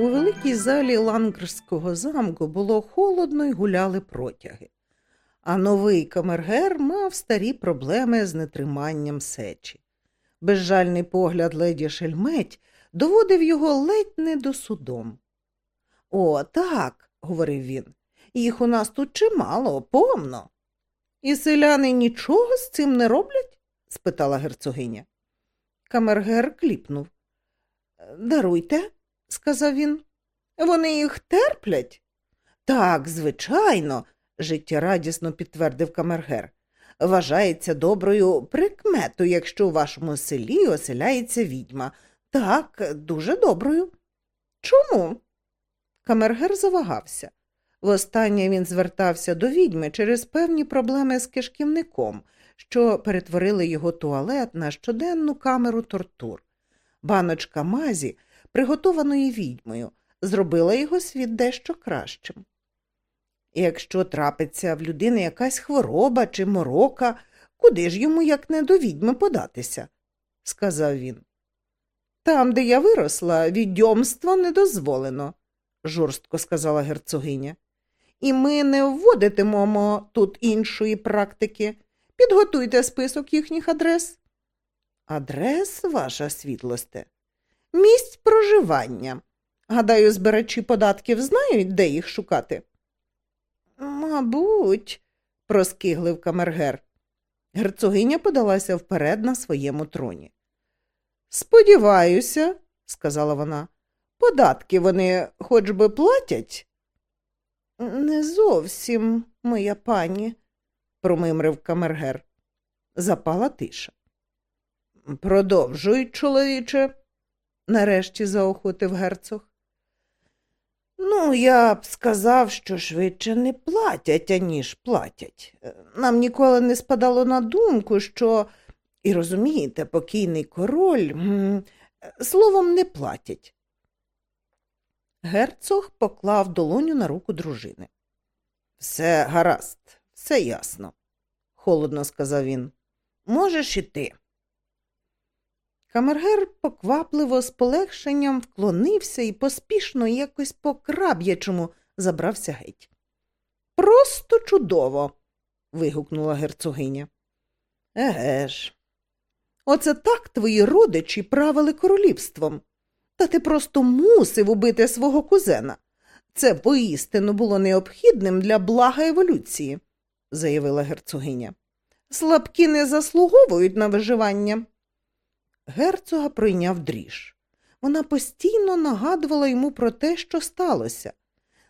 У великій залі лангерського замку було холодно й гуляли протяги, а новий камергер мав старі проблеми з нетриманням сечі. Безжальний погляд леді Шельметь доводив його ледь не до судом. О, так, говорив він, їх у нас тут чимало, повно. І селяни нічого з цим не роблять? спитала герцогиня. Камергер кліпнув. Даруйте, сказав він. Вони їх терплять? Так, звичайно, життєрадісно підтвердив камергер. Вважається доброю прикметою, якщо у вашому селі оселяється відьма. Так, дуже доброю. Чому? Камергер завагався. Востаннє він звертався до відьми через певні проблеми з кишківником, що перетворили його туалет на щоденну камеру тортур. Баночка мазі, приготованої відьмою, зробила його світ дещо кращим. Якщо трапиться в людини якась хвороба чи морока, куди ж йому, як не до відьми, податися? сказав він. Там, де я виросла, відьомство не дозволено, жорстко сказала герцогиня. І ми не вводитимемо тут іншої практики. Підготуйте список їхніх адрес. Адрес, ваша світлосте, місць проживання. Гадаю, збирачі податків знають, де їх шукати. Мабуть, проскиглив камергер. Герцогиня подалася вперед на своєму троні. Сподіваюся, сказала вона, податки вони хоч би платять. Не зовсім, моя пані, промимрив камергер. Запала тиша. Продовжуй, чоловіче, нарешті заохотив герцог. Ну, я б сказав, що швидше не платять, аніж платять. Нам ніколи не спадало на думку, що, і розумієте, покійний король словом не платять. Герцог поклав долоню на руку дружини. Все гаразд, все ясно, холодно сказав він. Можеш іти. Камергер поквапливо з полегшенням вклонився і поспішно якось по краб'ячому забрався геть. Просто чудово. вигукнула герцогиня. Еге ж. Оце так твої родичі правили королівством. Та ти просто мусив убити свого кузена. Це поістину було необхідним для блага еволюції, заявила герцогиня. Слабкі не заслуговують на виживання. Герцога пройняв дріж. Вона постійно нагадувала йому про те, що сталося.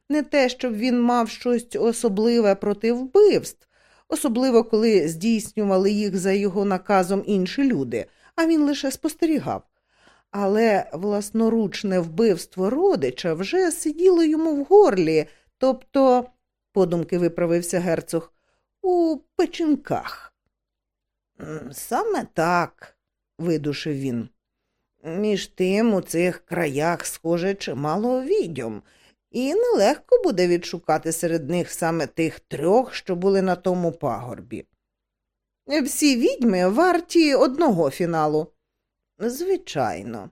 Не те, щоб він мав щось особливе проти вбивств, особливо коли здійснювали їх за його наказом інші люди, а він лише спостерігав. Але власноручне вбивство родича вже сиділо йому в горлі, тобто, подумки виправився герцог, у печінках. Саме так, видушив він. Між тим у цих краях, схоже, чимало відьом, і нелегко буде відшукати серед них саме тих трьох, що були на тому пагорбі. Всі відьми варті одного фіналу. Звичайно,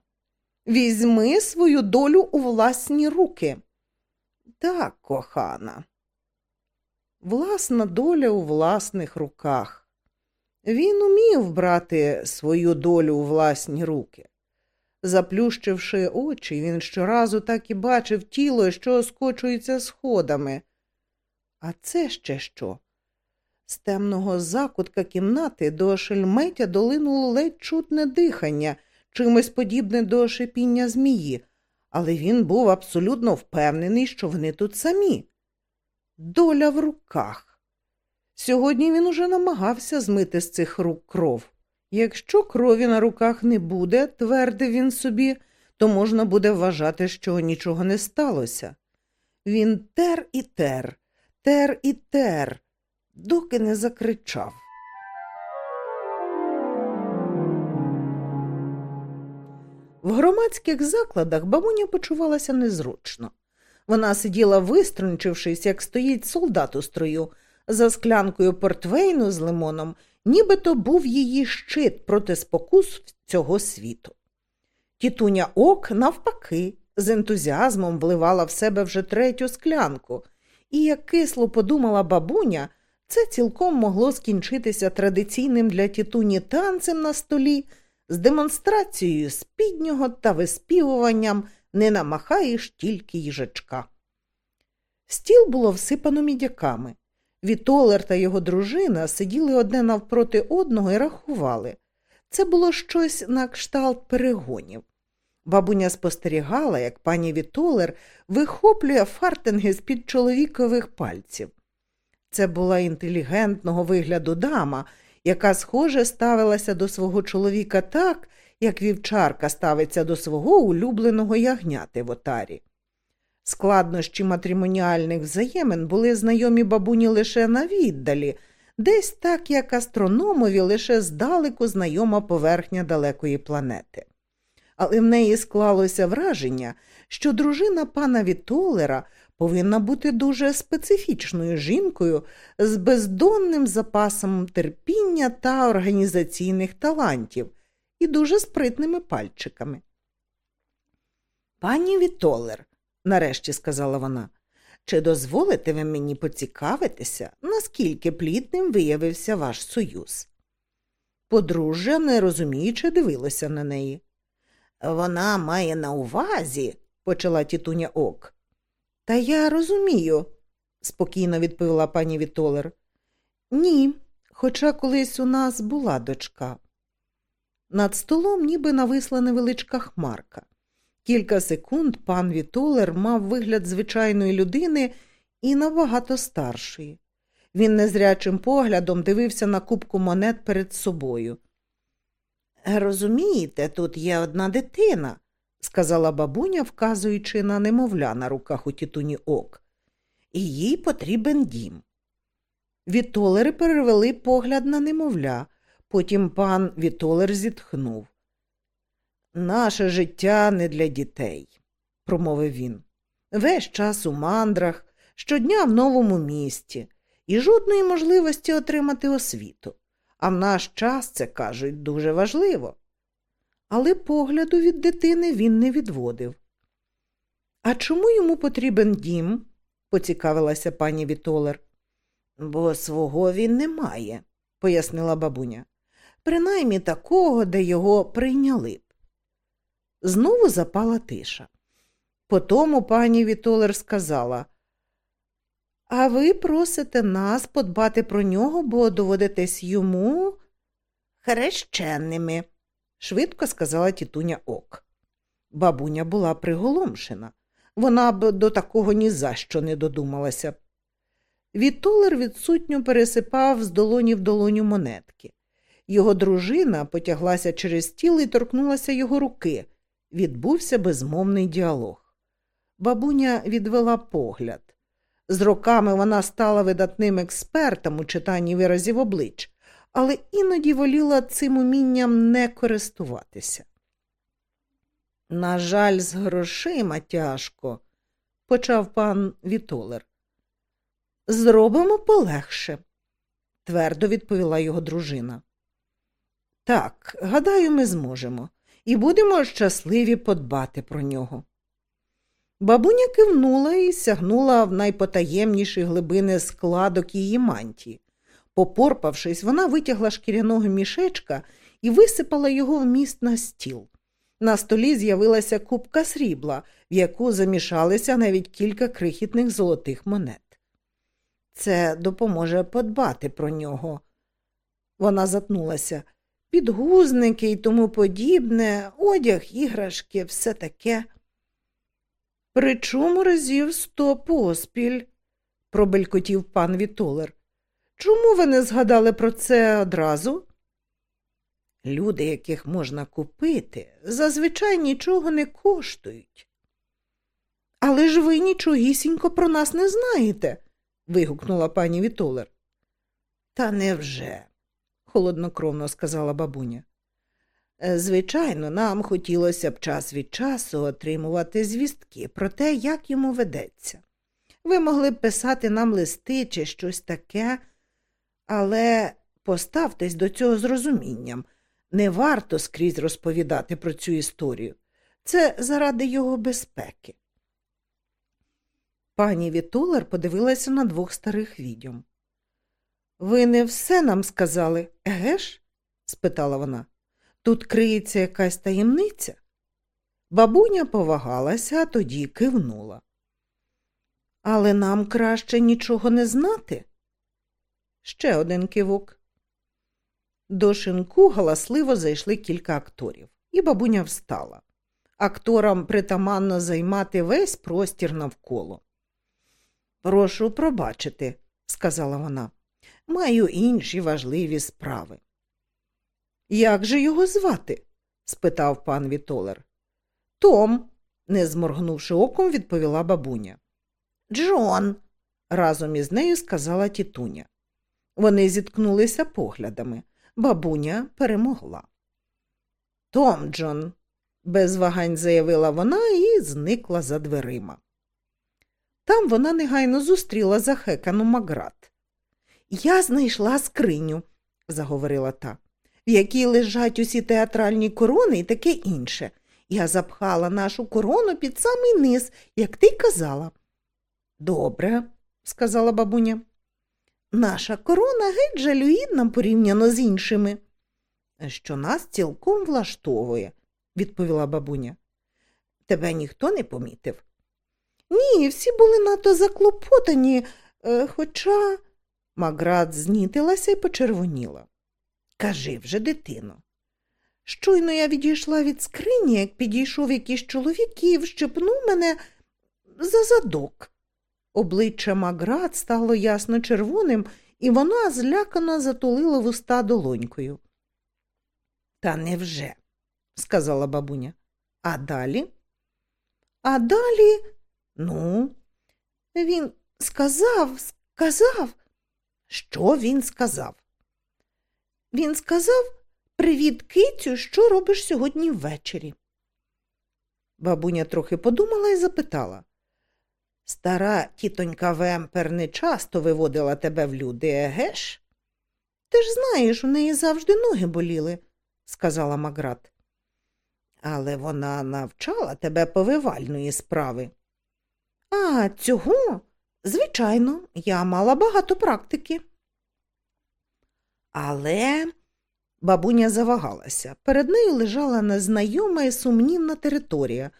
візьми свою долю у власні руки. Так, кохана. Власна доля у власних руках. Він умів брати свою долю у власні руки. Заплющивши очі, він щоразу так і бачив тіло, що скочується сходами. А це ще що? З темного закутка кімнати до шельметя долинуло ледь чутне дихання, чимось подібне до шипіння змії, але він був абсолютно впевнений, що вони тут самі. Доля в руках. Сьогодні він уже намагався змити з цих рук кров. Якщо крові на руках не буде, твердив він собі, то можна буде вважати, що нічого не сталося. Він тер і тер, тер і тер, доки не закричав. В громадських закладах бабуня почувалася незручно. Вона сиділа виструнчившись, як стоїть солдат у строю, за склянкою портвейну з лимоном, нібито був її щит проти спокус цього світу. Тітуня ок, навпаки, з ентузіазмом вливала в себе вже третю склянку, і як кисло подумала бабуня, це цілком могло скінчитися традиційним для тітуні танцем на столі з демонстрацією спіднього та виспівуванням не намахаєш тільки їжачка. Стіл було всипано мідяками. Вітолер та його дружина сиділи одне навпроти одного і рахували. Це було щось на кшталт перегонів. Бабуня спостерігала, як пані Вітолер вихоплює фартинги з під чоловікових пальців. Це була інтелігентного вигляду дама, яка, схоже, ставилася до свого чоловіка так, як вівчарка ставиться до свого улюбленого ягняти в отарі. Складнощі матримоніальних взаємин були знайомі бабуні лише на віддалі, десь так, як астрономові лише здалеку знайома поверхня далекої планети. Але в неї склалося враження, що дружина пана Вітолера повинна бути дуже специфічною жінкою з бездонним запасом терпіння та організаційних талантів і дуже спритними пальчиками. Пані Вітолер, нарешті сказала вона, чи дозволите ви мені поцікавитися, наскільки плідним виявився ваш союз? Подружжя, не розуміючи, дивилося на неї. Вона має на увазі, почала тітуня Оґґ. Та я розумію, спокійно відповіла пані Вітолер. Ні, хоча колись у нас була дочка. Над столом ніби нависла невеличка хмарка. Кілька секунд пан Вітолер мав вигляд звичайної людини і набагато старшої. Він незрячим поглядом дивився на кубку монет перед собою. Розумієте, тут є одна дитина, сказала бабуня, вказуючи на немовля на руках у тітуні ок, і їй потрібен дім. Вітолери перевели погляд на немовля, потім пан Вітолер зітхнув. Наше життя не для дітей, промовив він. Весь час у мандрах, щодня в новому місті, і жодної можливості отримати освіту. А в наш час це кажуть дуже важливо. Але погляду від дитини він не відводив. А чому йому потрібен дім? поцікавилася пані Вітолер. Бо свого він не має, пояснила бабуня. Принаймні такого, де його прийняли. Знову запала тиша. Потому пані Вітолер сказала А ви просите нас подбати про нього, бо доводитесь йому хрещенними, швидко сказала тітуня Оґґ. Бабуня була приголомшена. Вона б до такого ні за що не додумалася. Вітолер відсутньо пересипав з долоні в долоню монетки. Його дружина потяглася через стіл і торкнулася його руки відбувся безмовний діалог. Бабуня відвела погляд. З роками вона стала видатним експертом у читанні виразів облич, але іноді воліла цим умінням не користуватися. На жаль, з грошима тяжко, почав пан Вітолер. Зробимо полегше, твердо відповіла його дружина. Так, гадаю, ми зможемо і будемо щасливі подбати про нього. Бабуня кивнула і сягнула в найпотаємніші глибини складок її мантії. Попорпавшись, вона витягла шкіряного мішечка і висипала його в міст на стіл. На столі з'явилася купка срібла, в яку замішалися навіть кілька крихітних золотих монет. Це допоможе подбати про нього. Вона затнулася підгузники і тому подібне, одяг, іграшки, все таке. Причому разів сто поспіль, пробелькотів пан Вітолер. Чому ви не згадали про це одразу? Люди, яких можна купити, зазвичай нічого не коштують. Але ж ви нічогісінько про нас не знаєте, вигукнула пані Вітолер. Та невже? Холоднокровно сказала бабуня. «Е, звичайно, нам хотілося б час від часу отримувати звістки про те, як йому ведеться. Ви могли б писати нам листи чи щось таке, але поставтесь до цього з розумінням. Не варто скрізь розповідати про цю історію. Це заради його безпеки. Пані Вітолер подивилася на двох старих відьом. Ви не все нам сказали, еге ж? спитала вона. Тут криється якась таємниця. Бабуня повагалася, а тоді кивнула. Але нам краще нічого не знати. Ще один кивок. До шинку галасливо зайшли кілька акторів, і бабуня встала. Акторам притаманно займати весь простір навколо. Прошу пробачити, сказала вона. Маю інші важливі справи. Як же його звати? спитав пан Вітолер. Том, не зморгнувши оком, відповіла бабуня. Джон, разом із нею сказала тітуня. Вони зіткнулися поглядами. Бабуня перемогла. Том Джон, без вагань заявила вона і зникла за дверима. Там вона негайно зустріла захекану Маград. Я знайшла скриню, заговорила та, в якій лежать усі театральні корони і таке інше. Я запхала нашу корону під самий низ, як ти казала. Добре, сказала бабуня. Наша корона геть жалюгідна порівняно з іншими. Що нас цілком влаштовує, відповіла бабуня. Тебе ніхто не помітив? Ні, всі були надто заклопотані, е, хоча Маград знітилася і почервоніла. Кажи вже, дитино. Щойно я відійшла від скрині, як підійшов якийсь чоловік і вщепнув мене за задок. Обличчя Маград стало ясно червоним, і вона злякано затулила вуста долонькою. Та невже? сказала бабуня. А далі? А далі, ну, він сказав, сказав. Що він сказав? Він сказав Привіт, кицю, що робиш сьогодні ввечері? Бабуня трохи подумала і запитала. Стара тітонька Вемпер не часто виводила тебе в люди, еге ж? Ти ж знаєш, у неї завжди ноги боліли, сказала Маград. Але вона навчала тебе повивальної справи. А цього, звичайно, я мала багато практики. Але бабуня завагалася. Перед нею лежала незнайома і сумнівна територія.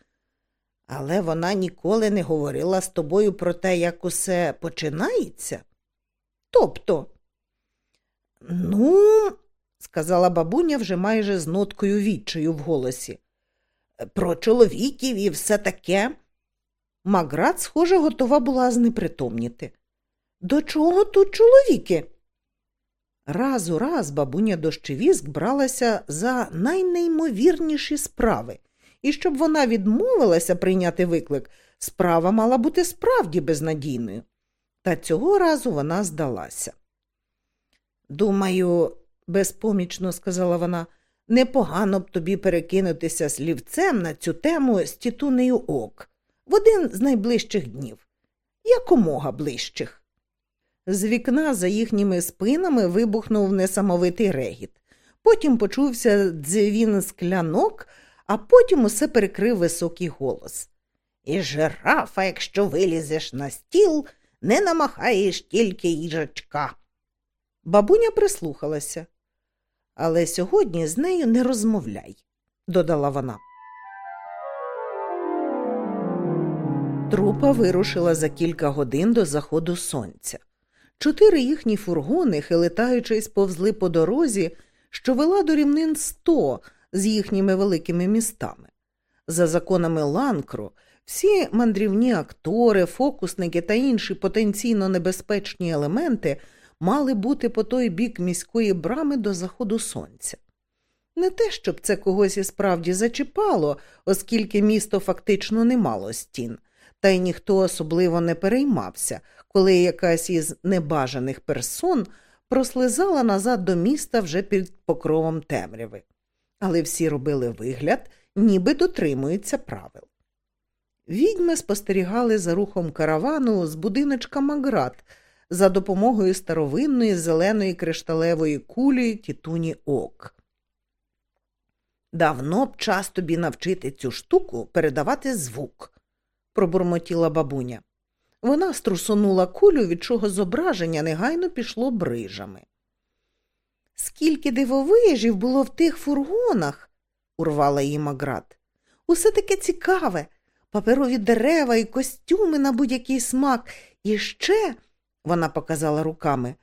Але вона ніколи не говорила з тобою про те, як усе починається. Тобто, ну, сказала бабуня вже майже з ноткою відчаю в голосі. Про чоловіків і все таке. Маград, схоже, готова була знепритомніти. До чого тут чоловіки? Раз у раз бабуня дощевіск бралася за найнеймовірніші справи, і щоб вона відмовилася прийняти виклик, справа мала бути справді безнадійною. Та цього разу вона здалася. Думаю, безпомічно сказала вона, непогано б тобі перекинутися слівцем на цю тему з тітунею ок в один з найближчих днів, якомога ближчих. З вікна за їхніми спинами вибухнув несамовитий регіт. Потім почувся дзвін склянок, а потім усе перекрив високий голос. І жирафа, якщо вилізеш на стіл, не намахаєш тільки їжачка. Бабуня прислухалася. Але сьогодні з нею не розмовляй, додала вона. Трупа вирушила за кілька годин до заходу сонця. Чотири їхні фургони, хилитаючись, повзли по дорозі, що вела до рівнин сто з їхніми великими містами. За законами ланкру, всі мандрівні актори, фокусники та інші потенційно небезпечні елементи мали бути по той бік міської брами до заходу сонця. Не те, щоб це когось і справді зачіпало, оскільки місто фактично не мало стін, та й ніхто особливо не переймався, коли якась із небажаних персон прослизала назад до міста вже під покровом темряви. Але всі робили вигляд, ніби дотримуються правил. Відьми спостерігали за рухом каравану з будиночка Маград за допомогою старовинної зеленої кришталевої кулі тітуні ок. Давно б час тобі навчити цю штуку передавати звук, пробурмотіла бабуня. Вона струсонула кулю, від чого зображення негайно пішло брижами. Скільки дивовижів було в тих фургонах, урвала її Маград. Усе таке цікаве, паперові дерева і костюми на будь-який смак. І ще, вона показала руками,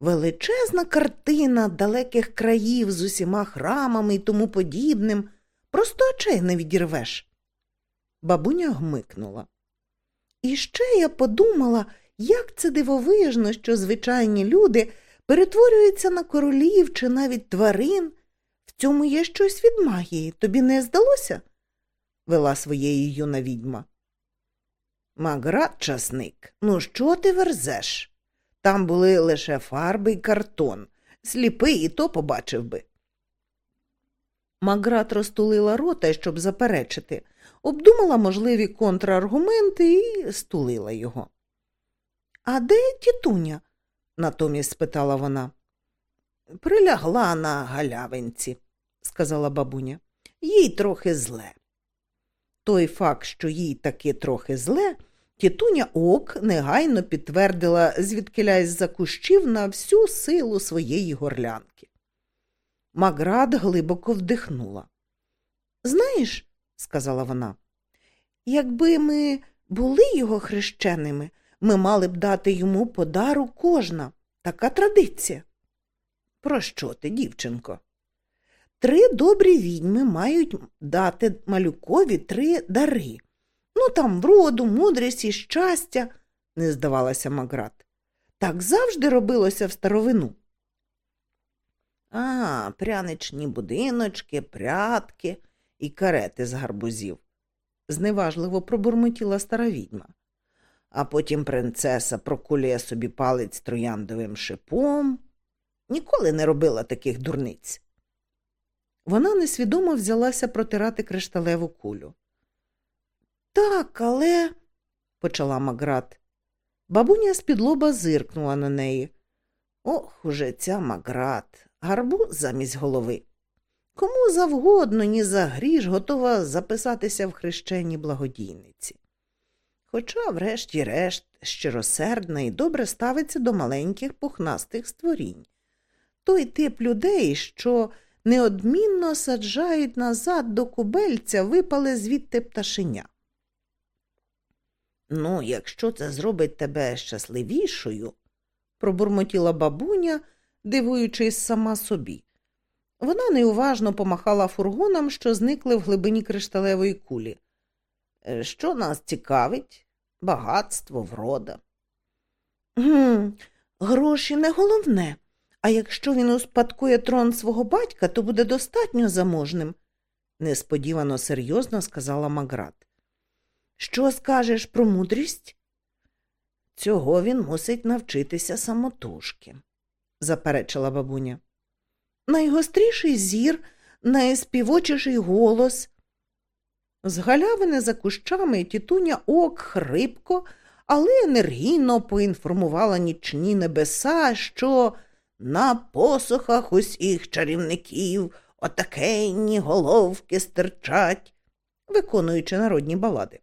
величезна картина далеких країв з усіма храмами і тому подібним. Просто очей не відірвеш. Бабуня гмикнула. І ще я подумала, як це дивовижно, що звичайні люди перетворюються на королів чи навіть тварин. В цьому є щось від магії. Тобі не здалося? вела своєї юна відьма. Маград, часник, ну що ти верзеш? Там були лише фарби й картон. Сліпий і то побачив би. Маград розтулила рота, щоб заперечити, обдумала можливі контраргументи і стулила його. А де тітуня? натомість спитала вона. Прилягла на галявинці, сказала бабуня. Їй трохи зле. Той факт, що їй таки трохи зле, тітуня ок негайно підтвердила звідкилясь за кущів на всю силу своєї горлянки. Маград глибоко вдихнула. Знаєш, сказала вона, якби ми були його хрещеними, ми мали б дати йому подару кожна. Така традиція. Про що ти, дівчинко? Три добрі відьми мають дати малюкові три дари. Ну, там вроду, мудрість і щастя, не здавалася Маград. Так завжди робилося в старовину. А, пряничні будиночки, прятки і карети з гарбузів, зневажливо пробурмотіла стара відьма. А потім принцеса прокулює собі палець трояндовим шипом. Ніколи не робила таких дурниць. Вона несвідомо взялася протирати кришталеву кулю. Так, але, почала Маград. Бабуня з-під лоба зиркнула на неї. Ох, уже ця Маград, гарбу замість голови. Кому завгодно, ні за гріш готова записатися в хрещенні благодійниці. Хоча, врешті-решт, щиросердна і добре ставиться до маленьких пухнастих створінь. Той тип людей, що неодмінно саджають назад до кубельця, випали звідти пташеня. Ну, якщо це зробить тебе щасливішою, пробурмотіла бабуня, дивуючись сама собі. Вона неуважно помахала фургоном, що зникли в глибині кришталевої кулі. «Е, що нас цікавить? Багатство, врода. «Гм, Гроші не головне, а якщо він успадкує трон свого батька, то буде достатньо заможним, несподівано серйозно сказала Маград. Що скажеш про мудрість? Цього він мусить навчитися самотужки, заперечила бабуня. Найгостріший зір, найспівочіший голос. З галявини за кущами тітуня ок хрипко, але енергійно поінформувала нічні небеса, що на посохах усіх чарівників отакенні головки стирчать, виконуючи народні балади.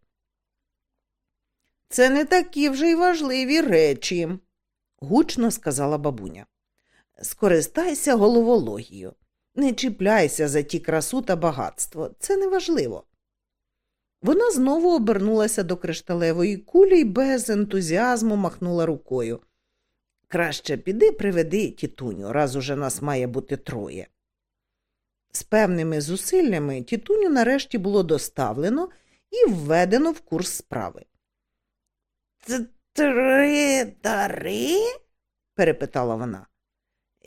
Це не такі вже й важливі речі, гучно сказала бабуня. Скористайся головологією. Не чіпляйся за ті красу та багатство. Це неважливо. Вона знову обернулася до кришталевої кулі і без ентузіазму махнула рукою. Краще піди приведи тітуню, раз уже нас має бути троє. З певними зусиллями тітуню нарешті було доставлено і введено в курс справи. Три дари? перепитала вона.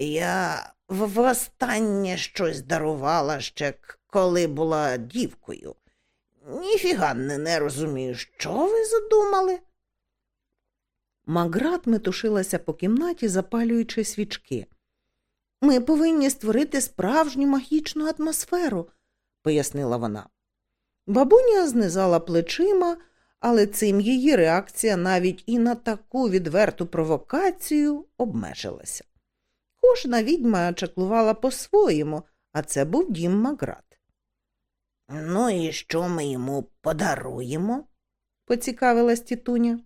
Я востаннє щось дарувала ще коли була дівкою. Ніфіга не, не розумію, що ви задумали? Маград метушилася по кімнаті, запалюючи свічки. Ми повинні створити справжню магічну атмосферу, пояснила вона. Бабуня знизала плечима, але цим її реакція навіть і на таку відверту провокацію обмежилася. Кожна відьма чаклувала по-своєму, а це був дім Маград. Ну і що ми йому подаруємо? поцікавилась тітуня.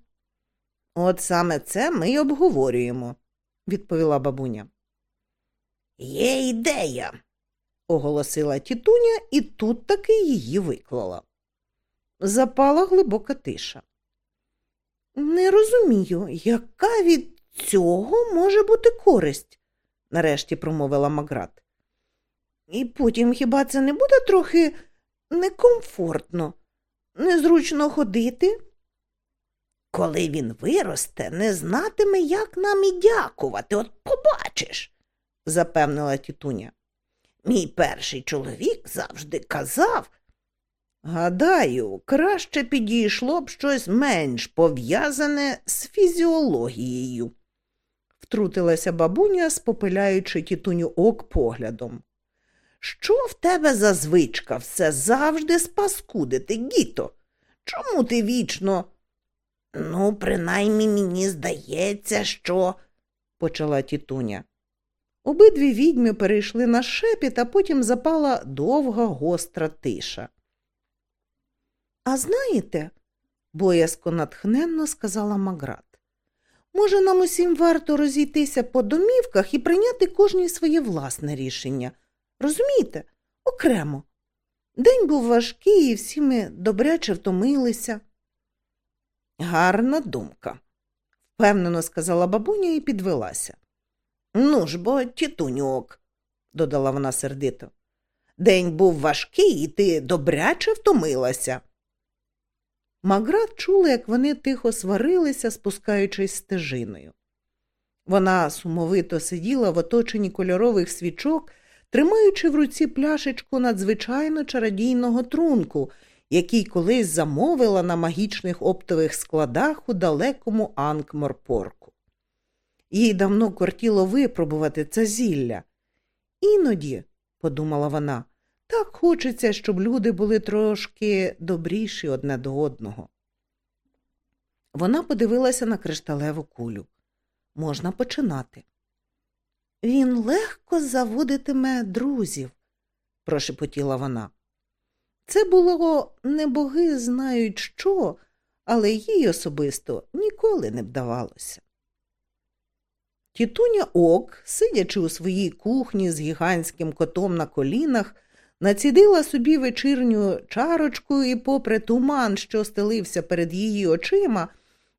От саме це ми й обговорюємо, відповіла бабуня. Є ідея, оголосила тітуня і тут таки її виклала. Запала глибока тиша. Не розумію, яка від цього може бути користь, нарешті промовила Маград. І потім хіба це не буде трохи некомфортно, незручно ходити? Коли він виросте, не знатиме, як нам і дякувати, от побачиш, запевнила тітуня. Мій перший чоловік завжди казав. Гадаю, краще підійшло б щось менш пов'язане з фізіологією, втрутилася бабуня, спопиляючи тітуню ок поглядом. Що в тебе за звичка все завжди спаскудити, гіто? Чому ти вічно? Ну, принаймні мені здається, що, почала тітуня. Обидві відьми перейшли на шепіт, а потім запала довга гостра тиша. А знаєте, боязко натхненно сказала Маград, може, нам усім варто розійтися по домівках і прийняти кожній своє власне рішення. Розумієте, окремо. День був важкий, і всі ми добряче втомилися. Гарна думка, впевнено сказала бабуня і підвелася. Ну ж бо, тітуньок, додала вона сердито. День був важкий, і ти добряче втомилася. Маград чула, як вони тихо сварилися, спускаючись стежиною. Вона сумовито сиділа в оточенні кольорових свічок, тримаючи в руці пляшечку надзвичайно чародійного трунку, який колись замовила на магічних оптових складах у далекому Анкморпорку. Їй давно кортіло випробувати це зілля. Іноді, подумала вона, так хочеться, щоб люди були трошки добріші одне до одного. Вона подивилася на кришталеву кулю. Можна починати. Він легко заводитиме друзів, прошепотіла вона. Це було не боги знають що, але їй особисто ніколи не вдавалося. Тітуня Ок, сидячи у своїй кухні з гігантським котом на колінах, націдила собі вечірню чарочку і, попри туман, що стелився перед її очима,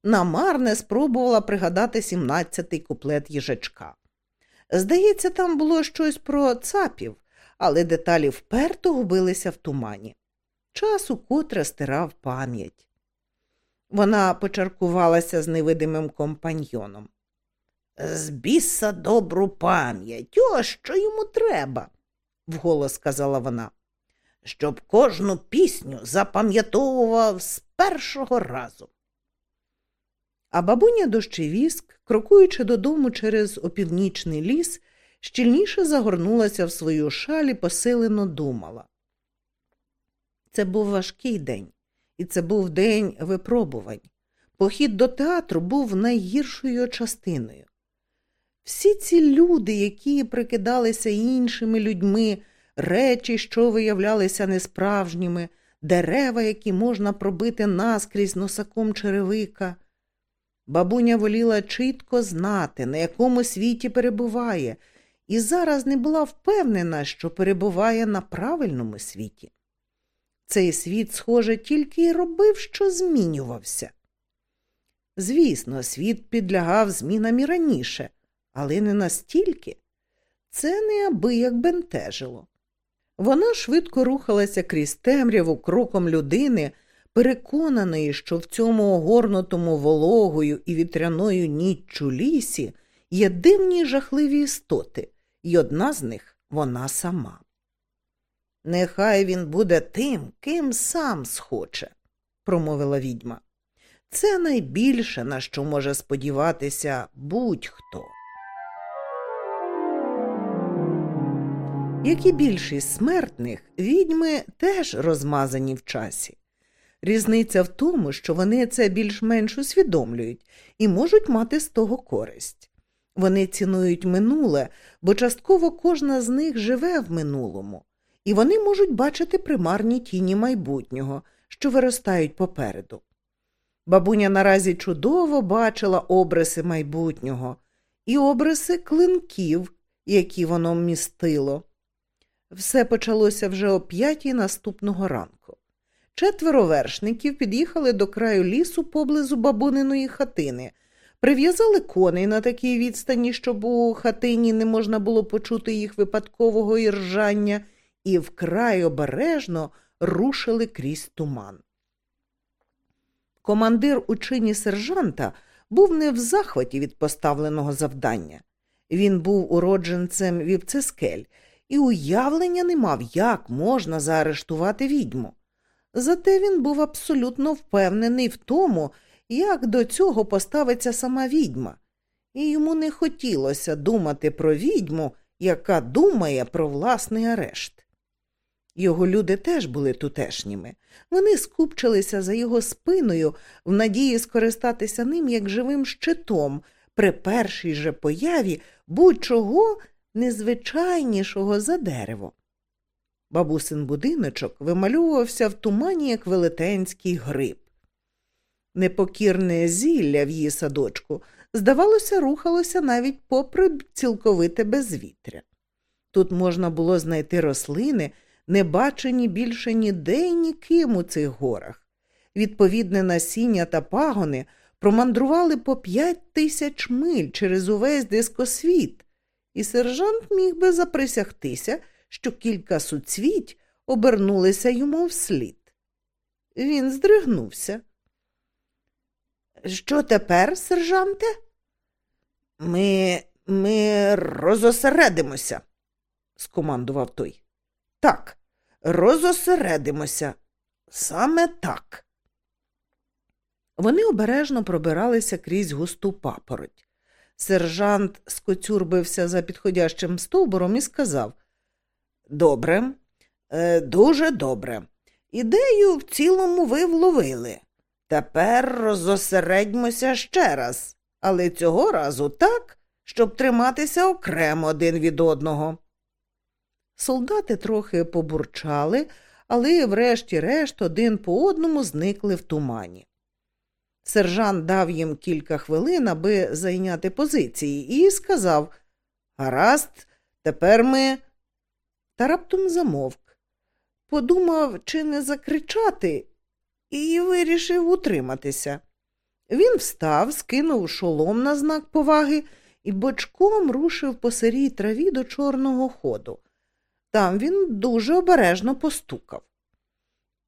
намарне спробувала пригадати сімнадцятий куплет їжачка. Здається, там було щось про цапів, але деталі вперто губилися в тумані. Час укотре стирав пам'ять. Вона почаркувалася з невидимим компаньйоном. З біса добру пам'ять, о, що йому треба, вголос сказала вона, щоб кожну пісню запам'ятовував з першого разу. А бабуня дощевіск, крокуючи додому через опівнічний ліс, щільніше загорнулася в свою шаль і посилено думала. Це був важкий день, і це був день випробувань. Похід до театру був найгіршою частиною. Всі ці люди, які прикидалися іншими людьми, речі, що виявлялися несправжніми, дерева, які можна пробити наскрізь носаком черевика. Бабуня воліла чітко знати, на якому світі перебуває, і зараз не була впевнена, що перебуває на правильному світі. Цей світ, схоже, тільки й робив, що змінювався. Звісно, світ підлягав змінам і раніше, але не настільки. Це неабияк бентежило. Вона швидко рухалася крізь темряву кроком людини, переконаної, що в цьому огорнутому вологою і вітряною ніччю лісі є дивні жахливі істоти, і одна з них вона сама. Нехай він буде тим, ким сам схоче, промовила відьма. Це найбільше, на що може сподіватися будь-хто. Як і більшість смертних, відьми теж розмазані в часі. Різниця в тому, що вони це більш-менш усвідомлюють і можуть мати з того користь. Вони цінують минуле, бо частково кожна з них живе в минулому, і вони можуть бачити примарні тіні майбутнього, що виростають попереду. Бабуня наразі чудово бачила обриси майбутнього і обриси клинків, які воно містило. Все почалося вже о п'ятій наступного ранку. Четверо вершників під'їхали до краю лісу поблизу бабуниної хатини, прив'язали коней на такій відстані, щоб у хатині не можна було почути їх випадкового іржання, і вкрай обережно рушили крізь туман. Командир у чині сержанта був не в захваті від поставленого завдання. Він був уродженцем вівцескель і уявлення не мав, як можна заарештувати відьму. Зате він був абсолютно впевнений в тому, як до цього поставиться сама відьма, і йому не хотілося думати про відьму, яка думає про власний арешт. Його люди теж були тутешніми. Вони скупчилися за його спиною в надії скористатися ним як живим щитом при першій же появі будь-чого незвичайнішого за дерево. Бабусин будиночок вимальовувався в тумані, як велетенський гриб. Непокірне зілля в її садочку, здавалося, рухалося навіть попри цілковите безвітря. Тут можна було знайти рослини, не бачені більше ніде й ніким у цих горах. Відповідне насіння та пагони промандрували по п'ять тисяч миль через увесь дискосвіт, і сержант міг би заприсягтися, що кілька суцвіть обернулися йому вслід. Він здригнувся. Що тепер, сержанте? Ми ми розосередимося, скомандував той. Так, розосередимося. Саме так. Вони обережно пробиралися крізь густу папороть. Сержант скоцюрбився за підходящим стовбуром і сказав Добре, е, дуже добре. Ідею в цілому ви вловили. Тепер розосередьмося ще раз, але цього разу так, щоб триматися окремо один від одного. Солдати трохи побурчали, але врешті-решт один по одному зникли в тумані. Сержант дав їм кілька хвилин, аби зайняти позиції, і сказав Гаразд, тепер ми. Та раптом замовк. Подумав, чи не закричати, і вирішив утриматися. Він встав, скинув шолом на знак поваги і бочком рушив по сирій траві до чорного ходу. Там він дуже обережно постукав.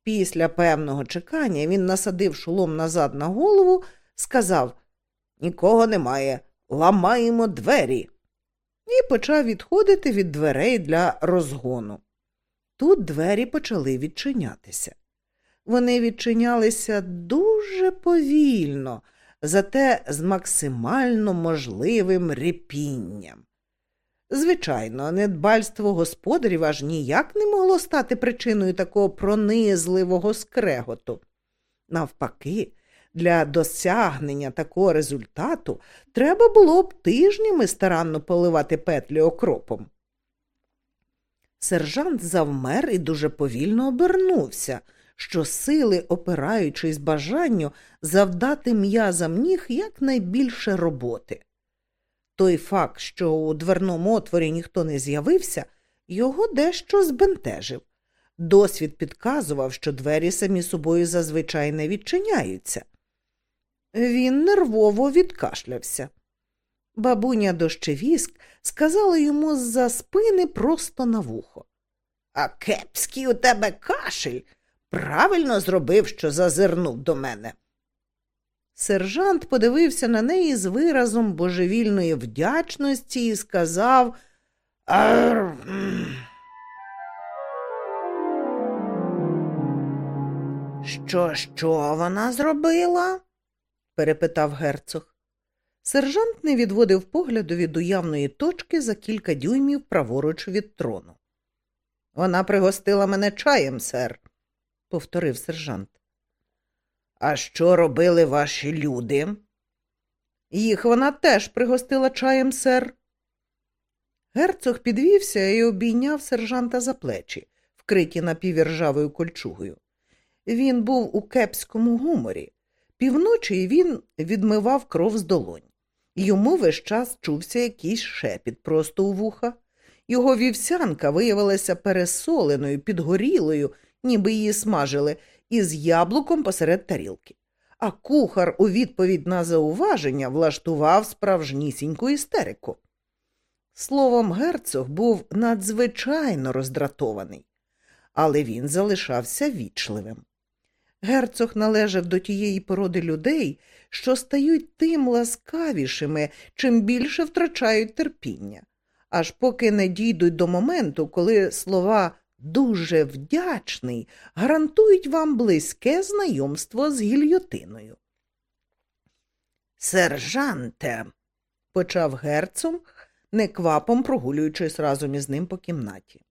Після певного чекання він насадив шолом назад на голову, сказав Нікого немає, ламаємо двері. І почав відходити від дверей для розгону. Тут двері почали відчинятися. Вони відчинялися дуже повільно, зате з максимально можливим репінням. Звичайно, недбальство господарів аж ніяк не могло стати причиною такого пронизливого скреготу. Навпаки, для досягнення такого результату треба було б тижнями старанно поливати петлі окропом. Сержант завмер і дуже повільно обернувся, що сили, опираючись бажанню завдати м'язам ніг якнайбільше роботи. Той факт, що у дверному отворі ніхто не з'явився, його дещо збентежив. Досвід підказував, що двері самі собою зазвичай не відчиняються. Він нервово відкашлявся. Бабуня дощевіск сказала йому з-за спини просто на вухо. А кепський у тебе кашель. Правильно зробив, що зазирнув до мене. Сержант подивився на неї з виразом божевільної вдячності і сказав Ар. Що, що вона зробила? перепитав герцог. Сержант не відводив погляду від уявної точки за кілька дюймів праворуч від трону. Вона пригостила мене чаєм, сер, повторив сержант. А що робили ваші люди? Їх вона теж пригостила чаєм, сер. Герцог підвівся і обійняв сержанта за плечі, вкриті напівіржавою кольчугою. Він був у кепському гуморі. Півночі він відмивав кров з долонь. Йому весь час чувся якийсь шепіт просто у вуха. Його вівсянка виявилася пересоленою, підгорілою, ніби її смажили, із яблуком посеред тарілки. А кухар у відповідь на зауваження влаштував справжнісіньку істерику. Словом, герцог був надзвичайно роздратований, але він залишався вічливим. Герцог належав до тієї породи людей, що стають тим ласкавішими, чим більше втрачають терпіння, аж поки не дійдуть до моменту, коли слова дуже вдячний гарантують вам близьке знайомство з гільйотиною. Сержанте, почав герцог, неквапом прогулюючись разом із ним по кімнаті.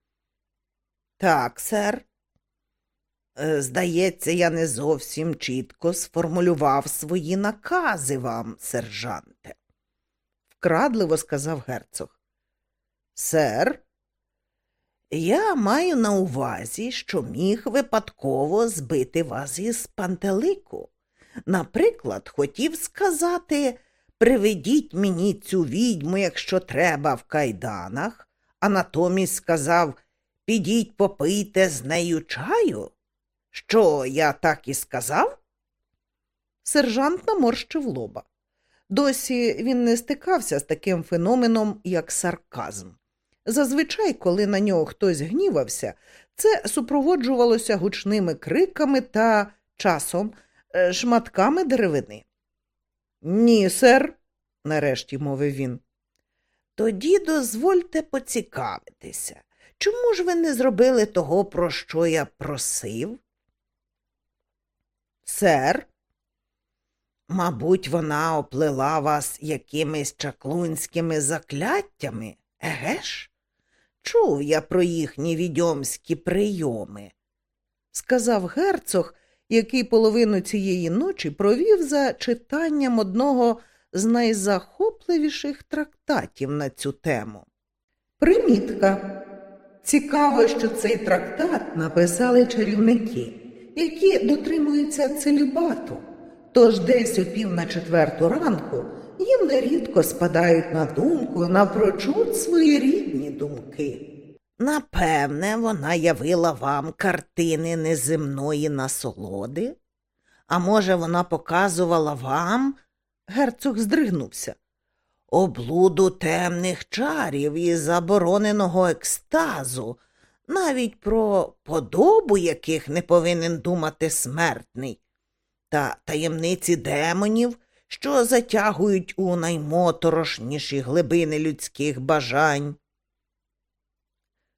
Так, сер. Е, здається, я не зовсім чітко сформулював свої накази вам, сержанте, вкрадливо сказав герцог. Сер, я маю на увазі, що міг випадково збити вас із пантелику. Наприклад, хотів сказати приведіть мені цю відьму, якщо треба, в кайданах, а натомість сказав підіть попийте з нею чаю. Що я так і сказав? Сержант наморщив лоба. Досі він не стикався з таким феноменом, як сарказм. Зазвичай, коли на нього хтось гнівався, це супроводжувалося гучними криками та часом е, шматками деревини. Ні, сер, нарешті мовив він. Тоді дозвольте поцікавитися. Чому ж ви не зробили того, про що я просив? Сер, мабуть, вона оплела вас якимись чаклунськими закляттями, еге ж? Чув я про їхні відьомські прийоми, сказав герцог, який половину цієї ночі провів за читанням одного з найзахопливіших трактатів на цю тему. Примітка. Цікаво, що цей трактат написали чарівники, які дотримуються целібату. Тож десь о пів на четверту ранку їм нерідко спадають на думку напрочуд свої рідні думки. Напевне, вона явила вам картини неземної насолоди? А може, вона показувала вам? Герцог здригнувся. Облуду темних чарів і забороненого екстазу, навіть про подобу яких не повинен думати смертний, та таємниці демонів, що затягують у наймоторошніші глибини людських бажань.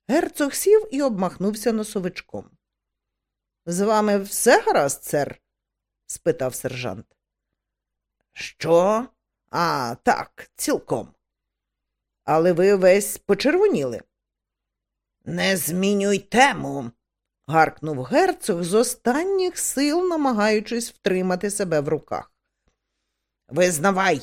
Герцог сів і обмахнувся носовичком. З вами все гаразд, сер? спитав сержант. Що? А, так, цілком. Але ви весь почервоніли. Не змінюй тему. гаркнув герцог з останніх сил, намагаючись втримати себе в руках. Визнавай,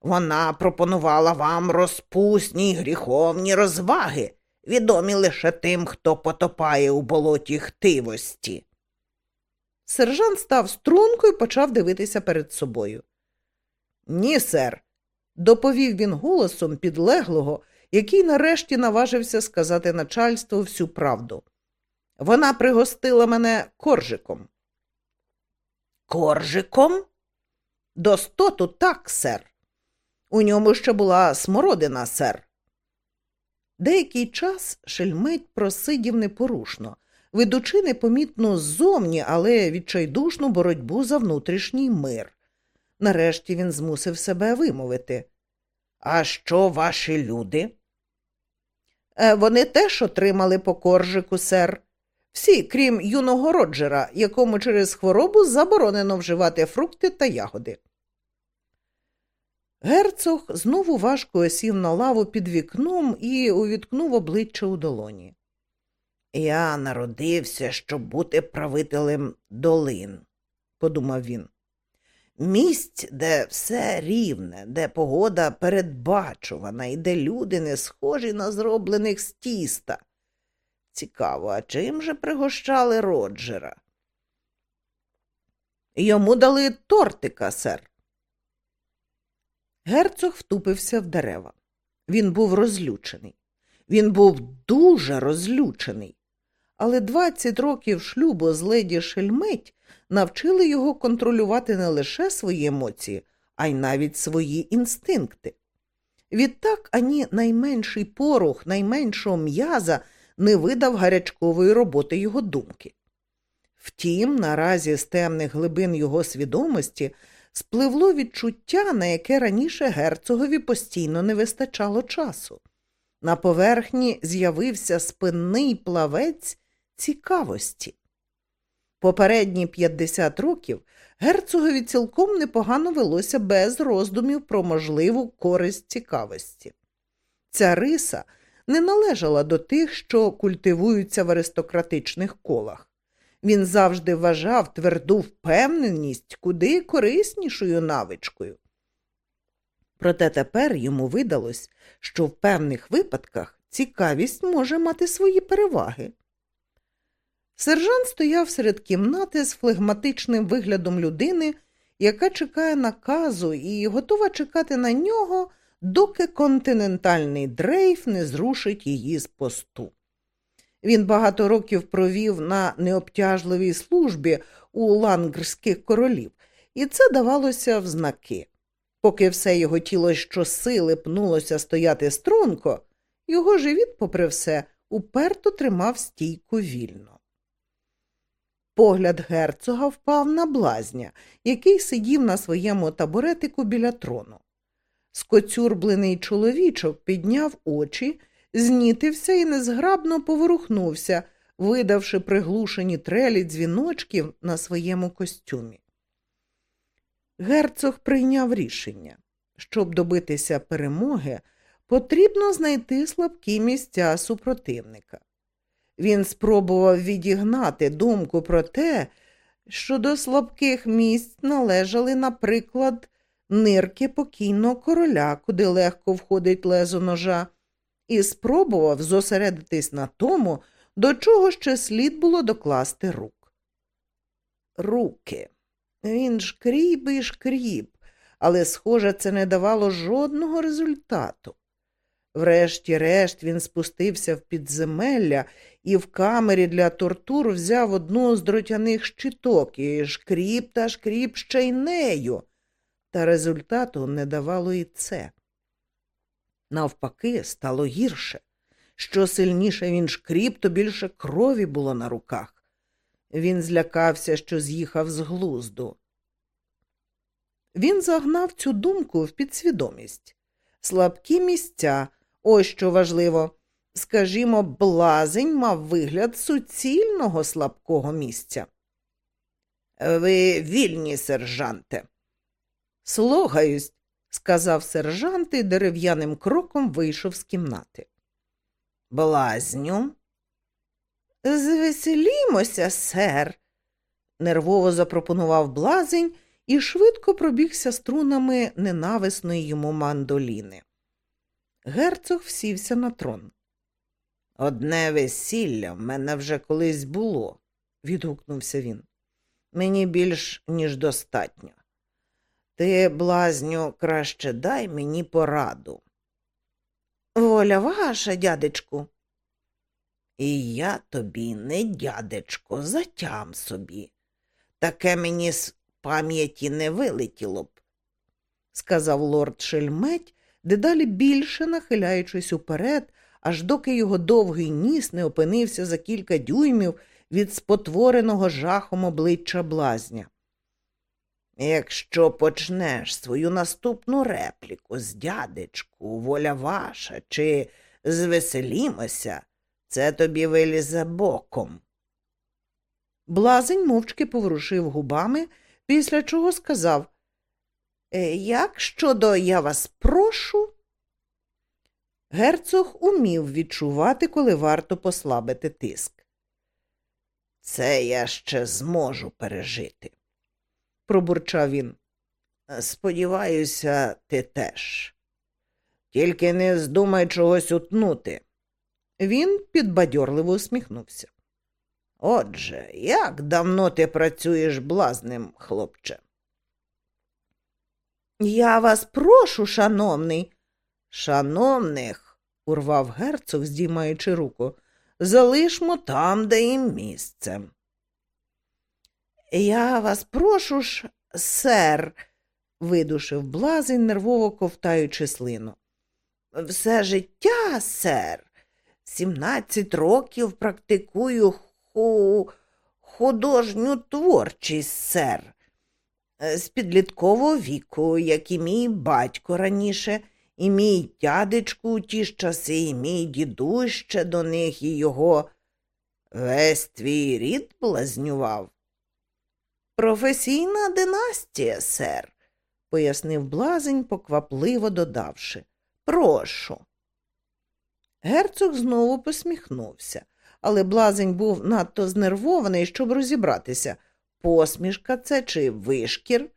вона пропонувала вам розпусні й гріховні розваги, відомі лише тим, хто потопає у болоті хтивості. Сержант став стрункою і почав дивитися перед собою. Ні, сер, доповів він голосом підлеглого, який нарешті наважився сказати начальству всю правду. Вона пригостила мене коржиком. Коржиком? Достоту так, сер. У ньому ще була смородина, сер. Деякий час шельмить просидів непорушно, ведучи непомітну ззовні, але відчайдушну боротьбу за внутрішній мир. Нарешті він змусив себе вимовити. А що ваші люди? «Е, вони теж отримали по коржику, сер. Всі, крім юного Роджера, якому через хворобу заборонено вживати фрукти та ягоди. Герцог знову важко осів на лаву під вікном і увіткнув обличчя у долоні. Я народився, щоб бути правителем долин, подумав він. Місць, де все рівне, де погода передбачувана і де люди не схожі на зроблених з тіста. Цікаво, а чим же пригощали Роджера? Йому дали тортика, сер. Герцог втупився в дерева. Він був розлючений. Він був дуже розлючений. Але 20 років шлюбу з леді Шельметь навчили його контролювати не лише свої емоції, а й навіть свої інстинкти. Відтак ані найменший порух, найменшого м'яза не видав гарячкової роботи його думки. Втім, наразі з темних глибин його свідомості спливло відчуття, на яке раніше герцогові постійно не вистачало часу. На поверхні з'явився спинний плавець цікавості. Попередні 50 років герцогові цілком непогано велося без роздумів про можливу користь цікавості. Ця риса не належала до тих, що культивуються в аристократичних колах. Він завжди вважав тверду впевненість куди кориснішою навичкою. Проте тепер йому видалось, що в певних випадках цікавість може мати свої переваги. Сержант стояв серед кімнати з флегматичним виглядом людини, яка чекає наказу і готова чекати на нього, доки континентальний дрейф не зрушить її з посту. Він багато років провів на необтяжливій службі у лангрських королів, і це давалося в знаки. Поки все його тіло щосили пнулося стояти струнко, його живіт, попри все, уперто тримав стійку вільно. Погляд герцога впав на блазня, який сидів на своєму табуретику біля трону. Скоцюрблений чоловічок підняв очі, знітився і незграбно поворухнувся, видавши приглушені трелі дзвіночків на своєму костюмі. Герцог прийняв рішення щоб добитися перемоги, потрібно знайти слабкі місця супротивника. Він спробував відігнати думку про те, що до слабких місць належали, наприклад, нирки покійного короля, куди легко входить лезо ножа, і спробував зосередитись на тому, до чого ще слід було докласти рук. Руки. Він шкріб і шкріб, але, схоже, це не давало жодного результату. Врешті-решт він спустився в підземелля і в камері для тортур взяв одну з дротяних щиток і шкріп та шкріп ще й нею. Та результату не давало і це. Навпаки, стало гірше. Що сильніше він шкріп, то більше крові було на руках. Він злякався, що з'їхав з глузду. Він загнав цю думку в підсвідомість. Слабкі місця, ось що важливо. Скажімо, блазень мав вигляд суцільного слабкого місця. Ви вільні, сержанте. Слухаюсь, сказав сержант і дерев'яним кроком вийшов з кімнати. Блазню. Звеселімося, сер, нервово запропонував блазень і швидко пробігся струнами ненависної йому мандоліни. Герцог всівся на трон. Одне весілля в мене вже колись було, відгукнувся він. Мені більш, ніж достатньо. Ти, блазню, краще дай мені пораду. Воля ваша, дядечку. І я тобі не дядечко, затям собі. Таке мені з пам'яті не вилетіло б, сказав лорд Шельметь, дедалі більше нахиляючись уперед, аж доки його довгий ніс не опинився за кілька дюймів від спотвореного жахом обличчя блазня. Якщо почнеш свою наступну репліку з дядечку, воля ваша, чи звеселімося, це тобі вилізе боком. Блазень мовчки поворушив губами, після чого сказав «Е, Як щодо я вас прошу? Герцог умів відчувати, коли варто послабити тиск. Це я ще зможу пережити, пробурчав він. Сподіваюся, ти теж. Тільки не здумай чогось утнути. Він підбадьорливо усміхнувся. Отже, як давно ти працюєш блазним, хлопче? Я вас прошу, шановний. Шановних, урвав герцог, здіймаючи руку, залишмо там, де їм місце. Я вас прошу ж, сер, видушив блазень, нервово ковтаючи слину. Все життя, сер. Сімнадцять років практикую ху... художню творчість, сер. З підліткового віку, як і мій батько раніше, і мій дядечку у ті ж часи, і мій дідусь ще до них і його весь твій рід блазнював. Професійна династія, сер, пояснив блазень, поквапливо додавши. Прошу. Герцог знову посміхнувся, але блазень був надто знервований, щоб розібратися, посмішка це чи вишкір.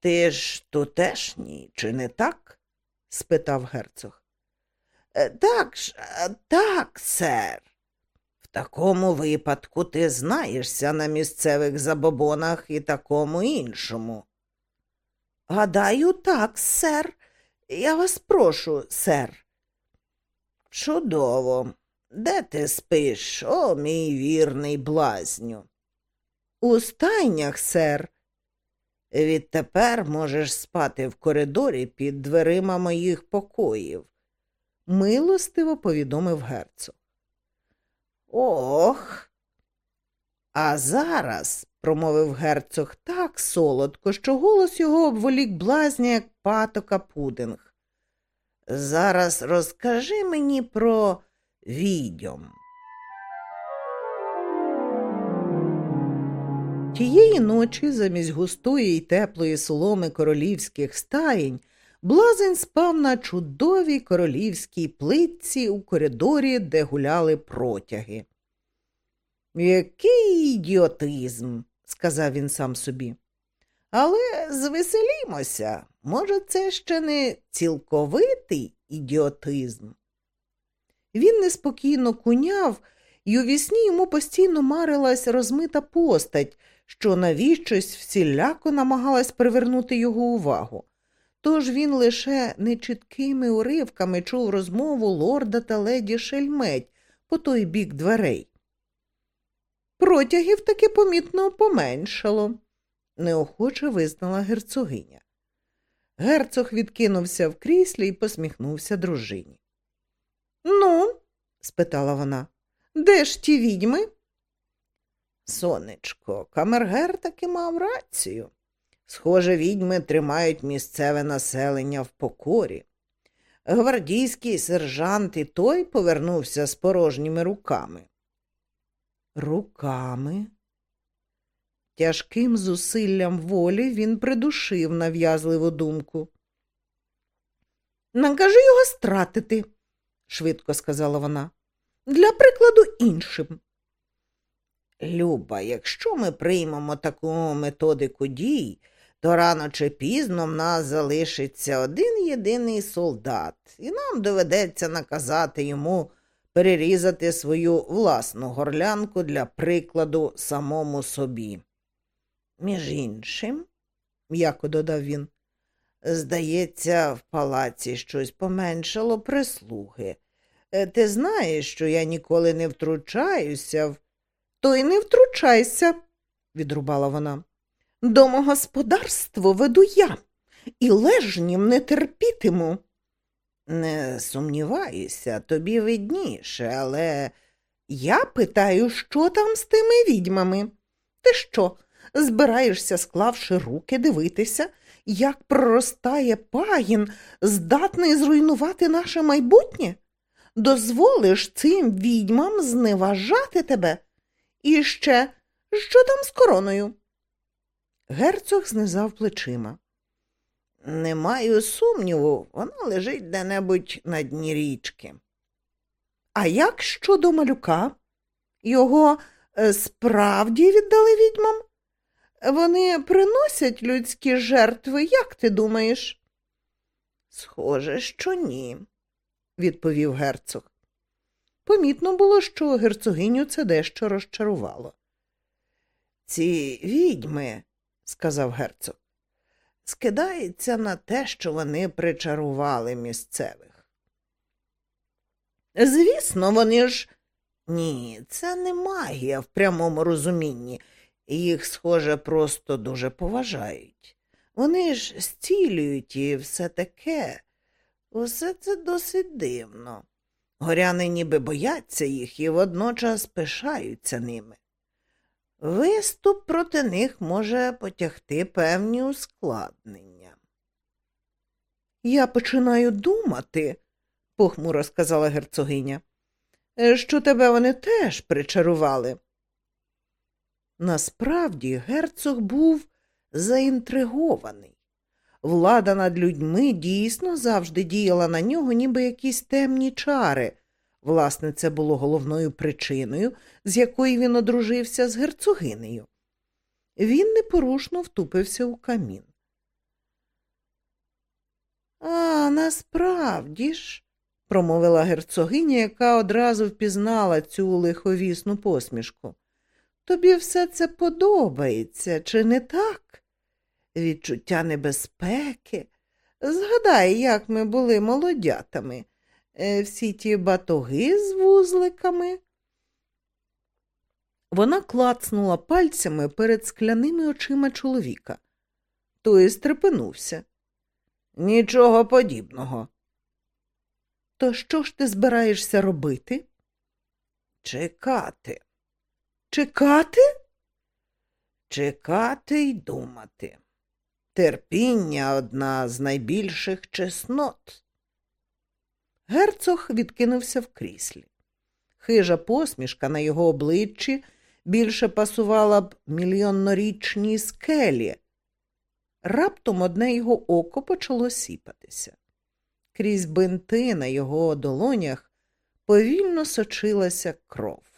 Ти ж тутешній, чи не так? спитав герцог. «Е, Так ж, е, так, сер. Такому випадку ти знаєшся на місцевих забобонах і такому іншому. Гадаю, так, сер. Я вас прошу, сер. Чудово. Де ти спиш, о, мій вірний блазню? У стайнях, сер. Відтепер можеш спати в коридорі під дверима моїх покоїв, милостиво повідомив герцог. Ох. А зараз, промовив герцог так солодко, що голос його обволік блазня, як патока пудинг. Зараз розкажи мені про відьом. Тієї ночі, замість густої й теплої соломи королівських стаєнь, блазень спав на чудовій королівській плитці у коридорі, де гуляли протяги. Який ідіотизм, сказав він сам собі. Але звеселімося, може, це ще не цілковитий ідіотизм. Він неспокійно куняв, і у вісні йому постійно марилась розмита постать, що навіщось всіляко намагалась привернути його увагу. Тож він лише нечіткими уривками чув розмову лорда та леді шельмедь по той бік дверей. Протягів таки помітно поменшало, неохоче визнала герцогиня. Герцог відкинувся в кріслі і посміхнувся дружині. Ну, спитала вона, де ж ті відьми? Сонечко, камергер таки мав рацію. Схоже, відьми тримають місцеве населення в покорі. Гвардійський сержант і той повернувся з порожніми руками. Руками? Тяжким зусиллям волі він придушив нав'язливу думку. Накажи його стратити, швидко сказала вона, для прикладу іншим. Люба, якщо ми приймемо таку методику дій, то рано чи пізно в нас залишиться один єдиний солдат, і нам доведеться наказати йому перерізати свою власну горлянку для прикладу самому собі. Між іншим, м'яко додав він, здається, в палаці щось поменшало прислуги. Е, ти знаєш, що я ніколи не втручаюся в. То й не втручайся, відрубала вона. Домогосподарство веду я і лежнім не терпітиму. Не сумніваюся, тобі видніше, але я питаю, що там з тими відьмами? Ти що, збираєшся, склавши руки, дивитися, як проростає пагін, здатний зруйнувати наше майбутнє? Дозволиш цим відьмам зневажати тебе? І ще що там з короною? Герцог знизав плечима. Не маю сумніву, вона лежить де-небудь на дні річки. А як щодо малюка? Його е, справді віддали відьмам? Вони приносять людські жертви, як ти думаєш? Схоже, що ні, відповів герцог. Помітно було, що герцогиню це дещо розчарувало. Ці відьми, сказав герцог, скидається на те, що вони причарували місцевих. Звісно, вони ж. Ні, це не магія в прямому розумінні. Їх, схоже, просто дуже поважають. Вони ж зцілюють і все таке. Усе це досить дивно. Горяни ніби бояться їх і водночас пишаються ними. Виступ проти них може потягти певні ускладнення. Я починаю думати, похмуро сказала герцогиня, що тебе вони теж причарували. Насправді герцог був заінтригований. Влада над людьми дійсно завжди діяла на нього, ніби якісь темні чари. Власне, це було головною причиною, з якої він одружився з герцогинею. Він непорушно втупився у камін. А насправді ж, промовила герцогиня, яка одразу впізнала цю лиховісну посмішку. Тобі все це подобається, чи не так? Відчуття небезпеки. Згадай, як ми були молодятами, всі ті батоги з вузликами. Вона клацнула пальцями перед скляними очима чоловіка. Той стрепенувся. Нічого подібного. То що ж ти збираєшся робити? Чекати. Чекати? Чекати й думати. Терпіння одна з найбільших чеснот. Герцог відкинувся в кріслі. Хижа посмішка на його обличчі більше пасувала б мільйоннорічній скелі. Раптом одне його око почало сіпатися. Крізь бинти на його долонях повільно сочилася кров.